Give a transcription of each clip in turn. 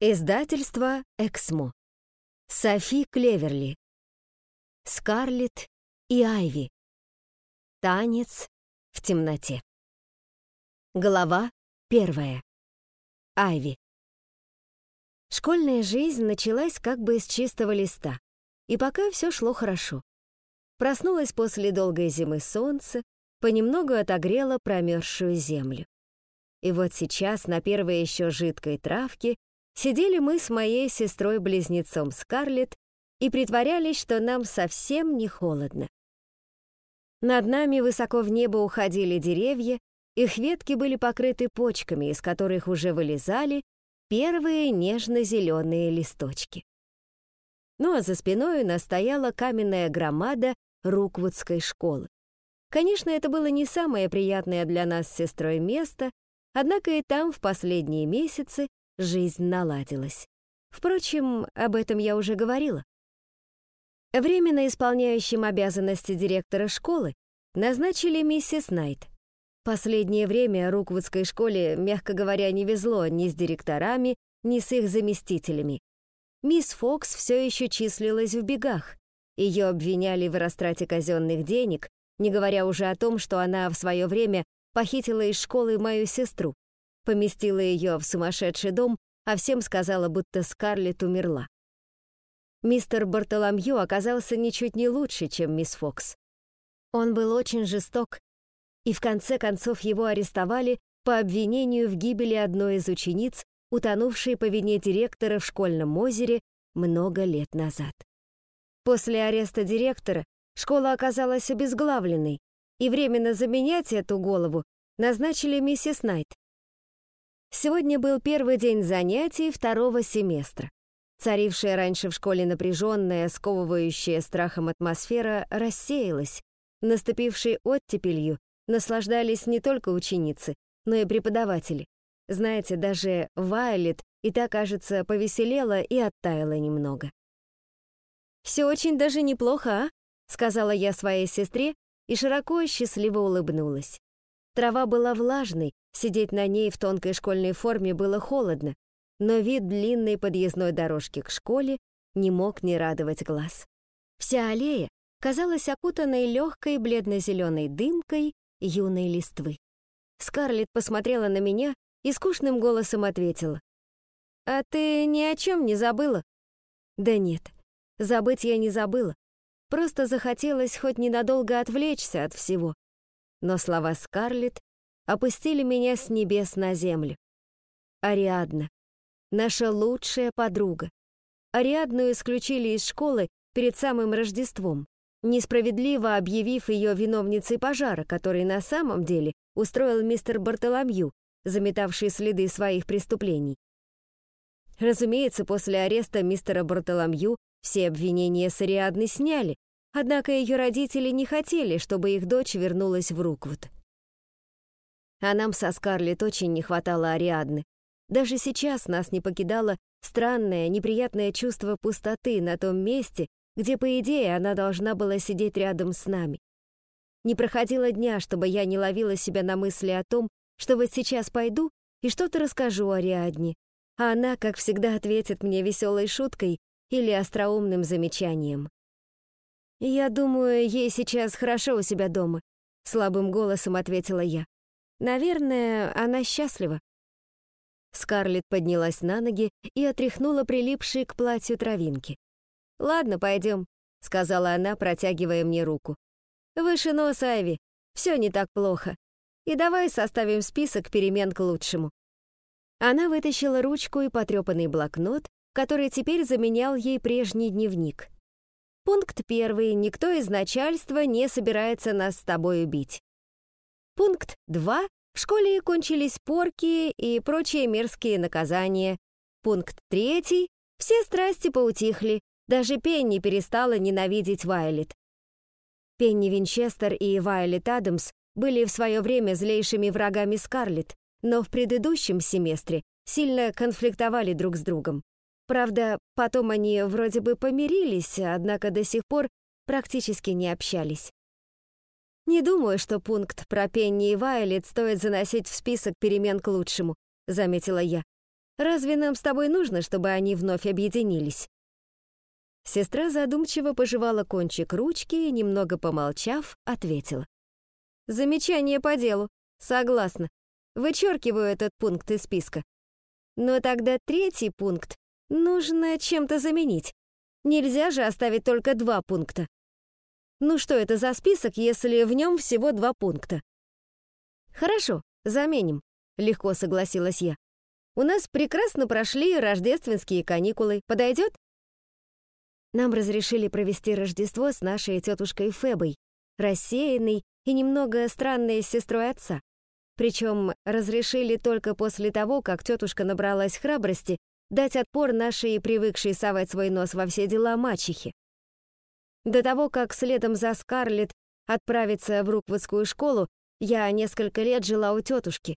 Издательство «Эксмо». Софи Клеверли. Скарлетт и Айви. Танец в темноте. Глава первая. Айви. Школьная жизнь началась как бы с чистого листа, и пока все шло хорошо. Проснулась после долгой зимы солнце, понемногу отогрело промерзшую землю. И вот сейчас на первой еще жидкой травке Сидели мы с моей сестрой-близнецом Скарлетт и притворялись, что нам совсем не холодно. Над нами высоко в небо уходили деревья, их ветки были покрыты почками, из которых уже вылезали первые нежно-зеленые листочки. Ну а за спиной настояла каменная громада Руквудской школы. Конечно, это было не самое приятное для нас с сестрой место, однако и там в последние месяцы жизнь наладилась. Впрочем, об этом я уже говорила. Временно исполняющим обязанности директора школы назначили миссис Найт. Последнее время Руквудской школе, мягко говоря, не везло ни с директорами, ни с их заместителями. Мисс Фокс все еще числилась в бегах. Ее обвиняли в растрате казенных денег, не говоря уже о том, что она в свое время похитила из школы мою сестру поместила ее в сумасшедший дом, а всем сказала, будто Скарлетт умерла. Мистер Бартоломью оказался ничуть не лучше, чем мисс Фокс. Он был очень жесток, и в конце концов его арестовали по обвинению в гибели одной из учениц, утонувшей по вине директора в школьном озере много лет назад. После ареста директора школа оказалась обезглавленной, и временно заменять эту голову назначили миссис Найт, Сегодня был первый день занятий второго семестра. Царившая раньше в школе напряженная, сковывающая страхом атмосфера рассеялась. Наступившей оттепелью наслаждались не только ученицы, но и преподаватели. Знаете, даже Вайлет и та, кажется, повеселела и оттаяла немного. «Все очень даже неплохо, а?» — сказала я своей сестре и широко счастливо улыбнулась. Трава была влажной, Сидеть на ней в тонкой школьной форме было холодно, но вид длинной подъездной дорожки к школе не мог не радовать глаз. Вся аллея казалась окутанной легкой бледно-зеленой дымкой юной листвы. Скарлетт посмотрела на меня и скучным голосом ответила. «А ты ни о чем не забыла?» «Да нет, забыть я не забыла. Просто захотелось хоть ненадолго отвлечься от всего». Но слова Скарлетт опустили меня с небес на землю. Ариадна, наша лучшая подруга. Ариадну исключили из школы перед самым Рождеством, несправедливо объявив ее виновницей пожара, который на самом деле устроил мистер Бартоломью, заметавший следы своих преступлений. Разумеется, после ареста мистера Бартоломью все обвинения с Ариадны сняли, однако ее родители не хотели, чтобы их дочь вернулась в Руквуд. А нам со Скарлетт очень не хватало Ариадны. Даже сейчас нас не покидало странное, неприятное чувство пустоты на том месте, где, по идее, она должна была сидеть рядом с нами. Не проходило дня, чтобы я не ловила себя на мысли о том, что вот сейчас пойду и что-то расскажу Ариадне, а она, как всегда, ответит мне веселой шуткой или остроумным замечанием. «Я думаю, ей сейчас хорошо у себя дома», — слабым голосом ответила я. Наверное, она счастлива. Скарлетт поднялась на ноги и отряхнула прилипшие к платью травинки. «Ладно, пойдем», — сказала она, протягивая мне руку. «Выше нос, Айви, все не так плохо. И давай составим список перемен к лучшему». Она вытащила ручку и потрепанный блокнот, который теперь заменял ей прежний дневник. Пункт первый. Никто из начальства не собирается нас с тобой убить. Пункт 2. В школе кончились порки и прочие мерзкие наказания. Пункт 3. Все страсти поутихли. Даже Пенни перестала ненавидеть Вайлет. Пенни Винчестер и Вайлет Адамс были в свое время злейшими врагами Скарлетт, но в предыдущем семестре сильно конфликтовали друг с другом. Правда, потом они вроде бы помирились, однако до сих пор практически не общались. «Не думаю, что пункт про Пенни и Вайлет стоит заносить в список перемен к лучшему», — заметила я. Разве нам с тобой нужно, чтобы они вновь объединились?» Сестра задумчиво пожевала кончик ручки и, немного помолчав, ответила. «Замечание по делу. Согласна. Вычеркиваю этот пункт из списка. Но тогда третий пункт нужно чем-то заменить. Нельзя же оставить только два пункта. Ну что это за список, если в нем всего два пункта? Хорошо, заменим, легко согласилась я. У нас прекрасно прошли рождественские каникулы. Подойдет? Нам разрешили провести Рождество с нашей тетушкой Фебой, рассеянной и немного странной сестрой отца. Причем разрешили только после того, как тетушка набралась храбрости дать отпор нашей привыкшей совать свой нос во все дела мачехе. До того, как следом за Скарлетт отправиться в Руквудскую школу, я несколько лет жила у тетушки.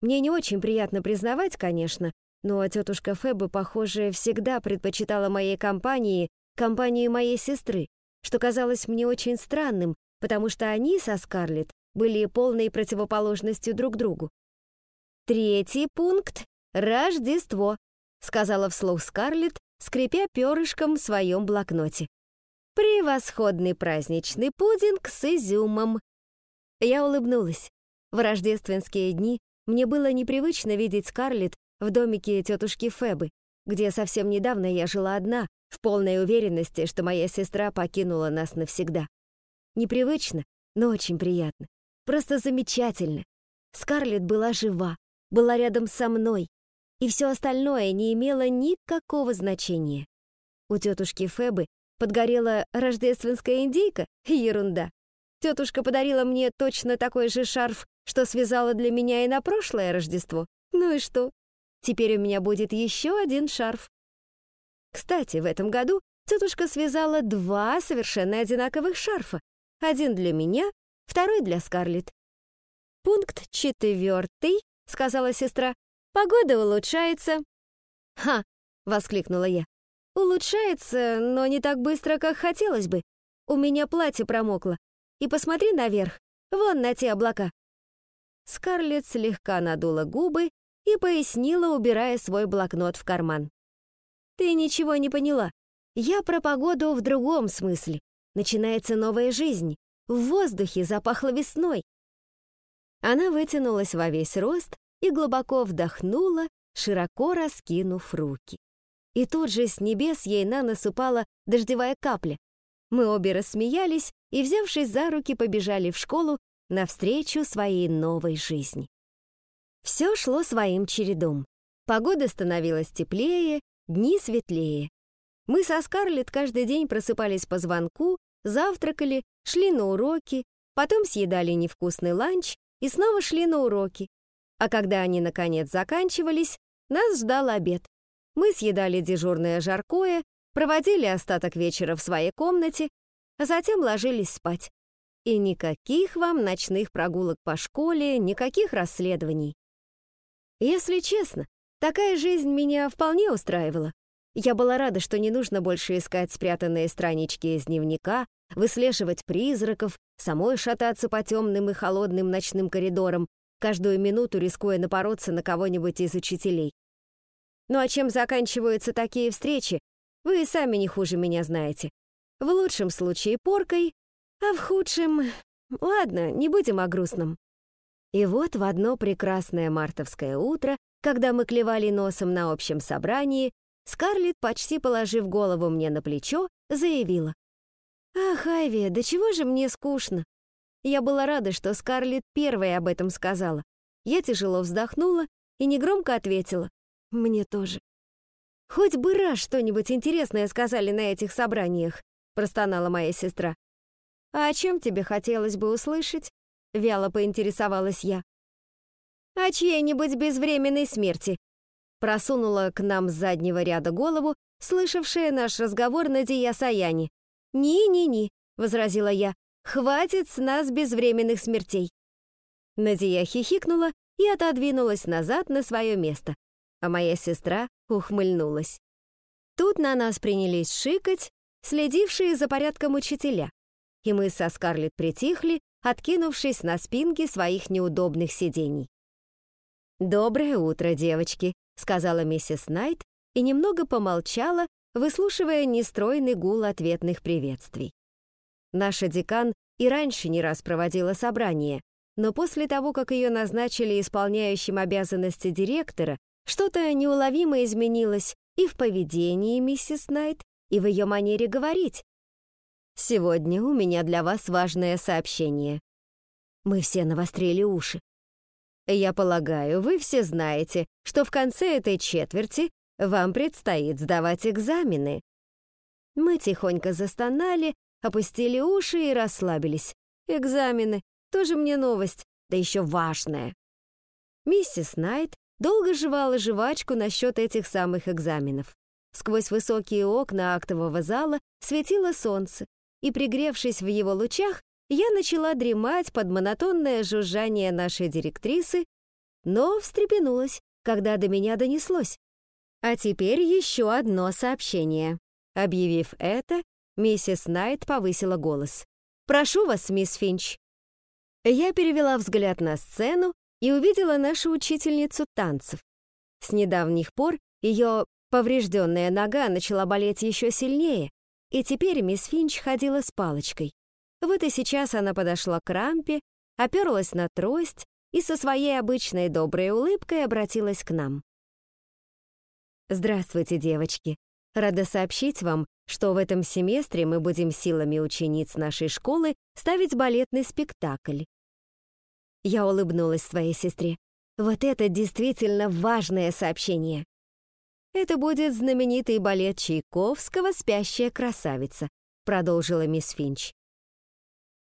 Мне не очень приятно признавать, конечно, но тетушка Феба, похоже, всегда предпочитала моей компании компанию моей сестры, что казалось мне очень странным, потому что они со Скарлетт были полной противоположностью друг другу. Третий пункт — Рождество, сказала вслух Скарлетт, скрипя перышком в своем блокноте. Превосходный праздничный пудинг с изюмом. Я улыбнулась. В рождественские дни мне было непривычно видеть Скарлетт в домике тетушки Фебы, где совсем недавно я жила одна, в полной уверенности, что моя сестра покинула нас навсегда. Непривычно, но очень приятно. Просто замечательно. Скарлетт была жива, была рядом со мной, и все остальное не имело никакого значения. У тетушки Фебы подгорела рождественская индейка? Ерунда. Тетушка подарила мне точно такой же шарф, что связала для меня и на прошлое Рождество. Ну и что? Теперь у меня будет еще один шарф. Кстати, в этом году тетушка связала два совершенно одинаковых шарфа. Один для меня, второй для Скарлетт. «Пункт четвертый», — сказала сестра. «Погода улучшается». «Ха!» — воскликнула я. «Улучшается, но не так быстро, как хотелось бы. У меня платье промокло. И посмотри наверх, вон на те облака». Скарлетт слегка надула губы и пояснила, убирая свой блокнот в карман. «Ты ничего не поняла. Я про погоду в другом смысле. Начинается новая жизнь. В воздухе запахло весной. Она вытянулась во весь рост и глубоко вдохнула, широко раскинув руки. И тут же с небес ей на нос упала дождевая капля. Мы обе рассмеялись и, взявшись за руки, побежали в школу навстречу своей новой жизни. Все шло своим чередом. Погода становилась теплее, дни светлее. Мы со Скарлетт каждый день просыпались по звонку, завтракали, шли на уроки, потом съедали невкусный ланч и снова шли на уроки. А когда они, наконец, заканчивались, нас ждал обед. Мы съедали дежурное жаркое, проводили остаток вечера в своей комнате, а затем ложились спать. И никаких вам ночных прогулок по школе, никаких расследований. Если честно, такая жизнь меня вполне устраивала. Я была рада, что не нужно больше искать спрятанные странички из дневника, выслеживать призраков, самой шататься по темным и холодным ночным коридорам, каждую минуту рискуя напороться на кого-нибудь из учителей. Ну а чем заканчиваются такие встречи, вы и сами не хуже меня знаете. В лучшем случае поркой, а в худшем... Ладно, не будем о грустном. И вот в одно прекрасное мартовское утро, когда мы клевали носом на общем собрании, Скарлетт, почти положив голову мне на плечо, заявила. «Ах, Айви, да чего же мне скучно?» Я была рада, что Скарлетт первой об этом сказала. Я тяжело вздохнула и негромко ответила. «Мне тоже». «Хоть бы раз что-нибудь интересное сказали на этих собраниях», простонала моя сестра. «А о чем тебе хотелось бы услышать?» Вяло поинтересовалась я. «О чьей-нибудь безвременной смерти», просунула к нам с заднего ряда голову, слышавшая наш разговор Надия Саяни. «Ни-ни-ни», — возразила я, — «хватит с нас безвременных смертей». Надия хихикнула и отодвинулась назад на свое место, а моя сестра ухмыльнулась. Тут на нас принялись шикать, следившие за порядком учителя, и мы со Скарлетт притихли, откинувшись на спинки своих неудобных сидений. «Доброе утро, девочки», — сказала миссис Найт и немного помолчала, выслушивая нестройный гул ответных приветствий. Наша декан и раньше не раз проводила собрание, но после того, как ее назначили исполняющим обязанности директора, что-то неуловимо изменилось и в поведении миссис Найт, и в ее манере говорить. «Сегодня у меня для вас важное сообщение». Мы все навострили уши. Я полагаю, вы все знаете, что в конце этой четверти вам предстоит сдавать экзамены. Мы тихонько застонали, опустили уши и расслабились. Экзамены — тоже мне новость, да еще важная. Миссис Найт долго жевала жвачку насчет этих самых экзаменов. Сквозь высокие окна актового зала светило солнце, и, пригревшись в его лучах, я начала дремать под монотонное жужжание нашей директрисы, но встрепенулась, когда до меня донеслось. А теперь еще одно сообщение. Объявив это, миссис Найт повысила голос. «Прошу вас, мисс Финч». Я перевела взгляд на сцену и увидела нашу учительницу танцев. С недавних пор ее поврежденная нога начала болеть еще сильнее, и теперь мисс Финч ходила с палочкой. Вот и сейчас она подошла к рампе, оперлась на трость и со своей обычной доброй улыбкой обратилась к нам. «Здравствуйте, девочки. Рада сообщить вам, что в этом семестре мы будем силами учениц нашей школы ставить балетный спектакль». Я улыбнулась своей сестре. Вот это действительно важное сообщение. «Это будет знаменитый балет Чайковского «Спящая красавица», продолжила мисс Финч.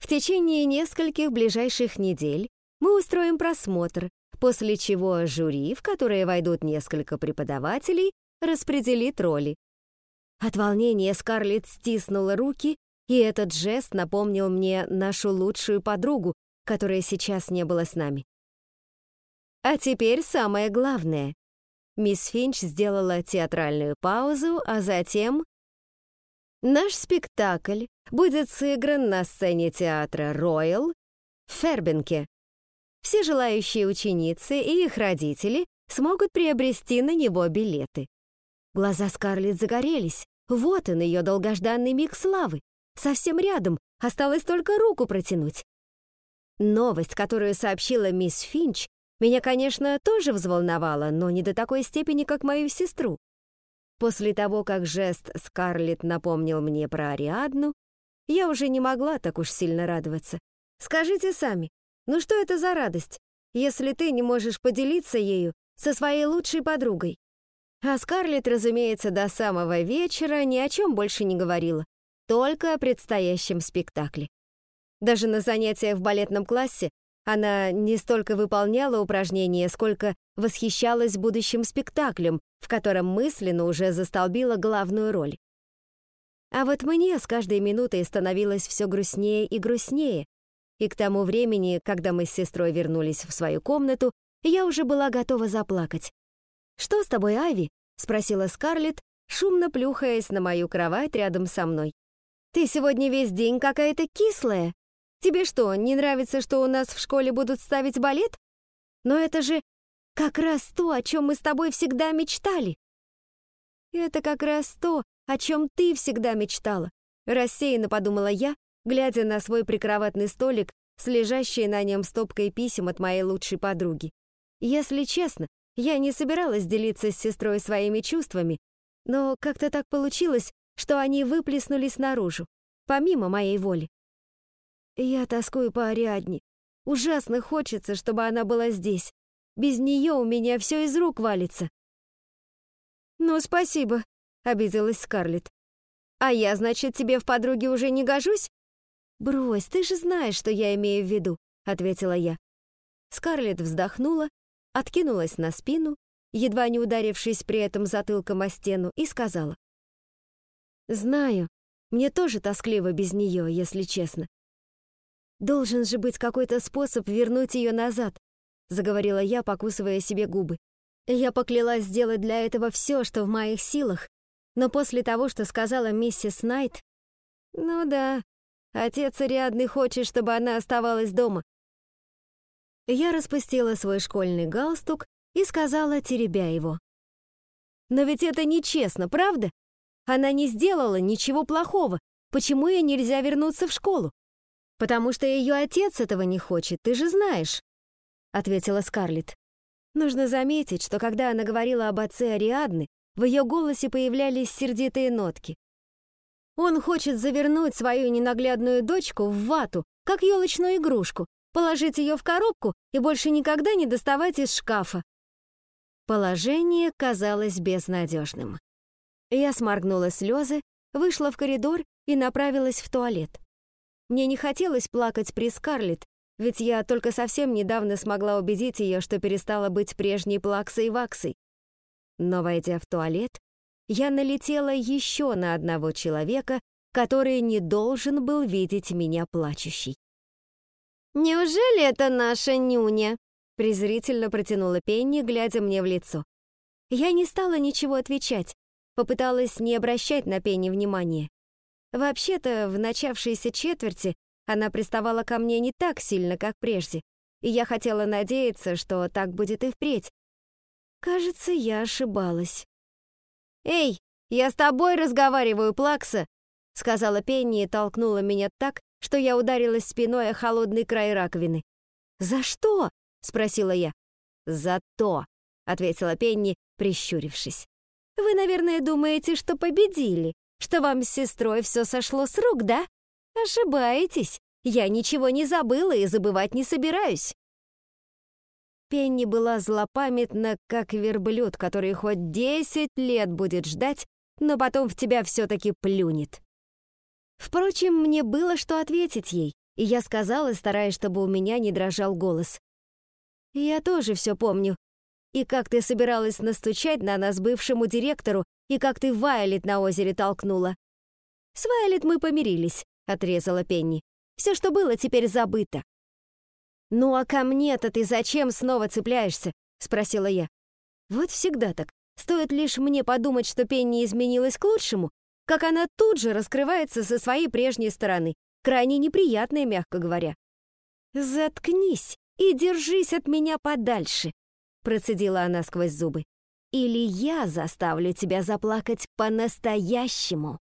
В течение нескольких ближайших недель мы устроим просмотр, после чего жюри, в которое войдут несколько преподавателей, распределит роли. От волнения Скарлетт стиснула руки, и этот жест напомнил мне нашу лучшую подругу, которая сейчас не была с нами. А теперь самое главное. Мисс Финч сделала театральную паузу, а затем... Наш спектакль будет сыгран на сцене театра «Роyal» в Фербенке. Все желающие ученицы и их родители смогут приобрести на него билеты. Глаза Скарлетт загорелись. Вот он, ее долгожданный миг славы. Совсем рядом, осталось только руку протянуть. Новость, которую сообщила мисс Финч, меня, конечно, тоже взволновала, но не до такой степени, как мою сестру. После того, как жест Скарлетт напомнил мне про Ариадну, я уже не могла так уж сильно радоваться. Скажите сами, ну что это за радость, если ты не можешь поделиться ею со своей лучшей подругой? А Скарлетт, разумеется, до самого вечера ни о чем больше не говорила, только о предстоящем спектакле. Даже на занятиях в балетном классе она не столько выполняла упражнения, сколько восхищалась будущим спектаклем, в котором мысленно уже застолбила главную роль. А вот мне с каждой минутой становилось все грустнее и грустнее, и к тому времени, когда мы с сестрой вернулись в свою комнату, я уже была готова заплакать. «Что с тобой, Ави?» — спросила Скарлетт, шумно плюхаясь на мою кровать рядом со мной. «Ты сегодня весь день какая-то кислая. Тебе что, не нравится, что у нас в школе будут ставить балет? Но это же как раз то, о чем мы с тобой всегда мечтали. Это как раз то, о чем ты всегда мечтала. Рассеянно подумала я, глядя на свой прикроватный столик с лежащей на нем стопкой писем от моей лучшей подруги. Если честно, я не собиралась делиться с сестрой своими чувствами, но как-то так получилось, что они выплеснулись наружу, помимо моей воли. Я тоскую по Ариадне. Ужасно хочется, чтобы она была здесь. Без нее у меня все из рук валится. «Ну, спасибо», — обиделась Скарлетт. «А я, значит, тебе в подруге уже не гожусь?» «Брось, ты же знаешь, что я имею в виду», — ответила я. Скарлетт вздохнула, откинулась на спину, едва не ударившись при этом затылком о стену, и сказала. «Знаю, мне тоже тоскливо без нее, если честно. Должен же быть какой-то способ вернуть ее назад, заговорила я, покусывая себе губы. Я поклялась сделать для этого все, что в моих силах, но после того, что сказала миссис Найт... Ну да, отец Ариадны хочет, чтобы она оставалась дома. Я распустила свой школьный галстук и сказала, теребя его. Но ведь это нечестно, правда? Она не сделала ничего плохого. Почему ей нельзя вернуться в школу? Потому что ее отец этого не хочет, ты же знаешь, ответила Скарлетт. Нужно заметить, что когда она говорила об отце Ариадны, в ее голосе появлялись сердитые нотки. Он хочет завернуть свою ненаглядную дочку в вату, как елочную игрушку, положить ее в коробку и больше никогда не доставать из шкафа. Положение казалось безнадежным. Я сморгнула слезы, вышла в коридор и направилась в туалет. Мне не хотелось плакать при Скарлетт, ведь я только совсем недавно смогла убедить ее, что перестала быть прежней плаксой-ваксой. Но, войдя в туалет, я налетела еще на одного человека, который не должен был видеть меня плачущей. «Неужели это наша нюня?» презрительно протянула Пенни, глядя мне в лицо. Я не стала ничего отвечать, попыталась не обращать на Пенни внимания. Вообще-то, в начавшейся четверти она приставала ко мне не так сильно, как прежде, и я хотела надеяться, что так будет и впредь. Кажется, я ошибалась. «Эй, я с тобой разговариваю, Плакса!» — сказала Пенни и толкнула меня так, что я ударилась спиной о холодный край раковины. «За что?» — спросила я. «За то», — ответила Пенни, прищурившись. «Вы, наверное, думаете, что победили, что вам с сестрой все сошло с рук, да? Ошибаетесь. Я ничего не забыла и забывать не собираюсь». Пенни была злопамятна, как верблюд, который хоть десять лет будет ждать, но потом в тебя все-таки плюнет. Впрочем, мне было что ответить ей, и я сказала, стараясь, чтобы у меня не дрожал голос. «Я тоже все помню. И как ты собиралась настучать на нас бывшему директору, и как ты Вайлет на озере толкнула». «С Вайлет мы помирились», — отрезала Пенни. «Все, что было, теперь забыто. «Ну а ко мне-то ты зачем снова цепляешься?» — спросила я. Вот всегда так. Стоит лишь мне подумать, что Пенни изменилась к лучшему, как она тут же раскрывается со своей прежней стороны, крайне неприятной, мягко говоря. «Заткнись и держись от меня подальше», — процедила она сквозь зубы. «Или я заставлю тебя заплакать по-настоящему».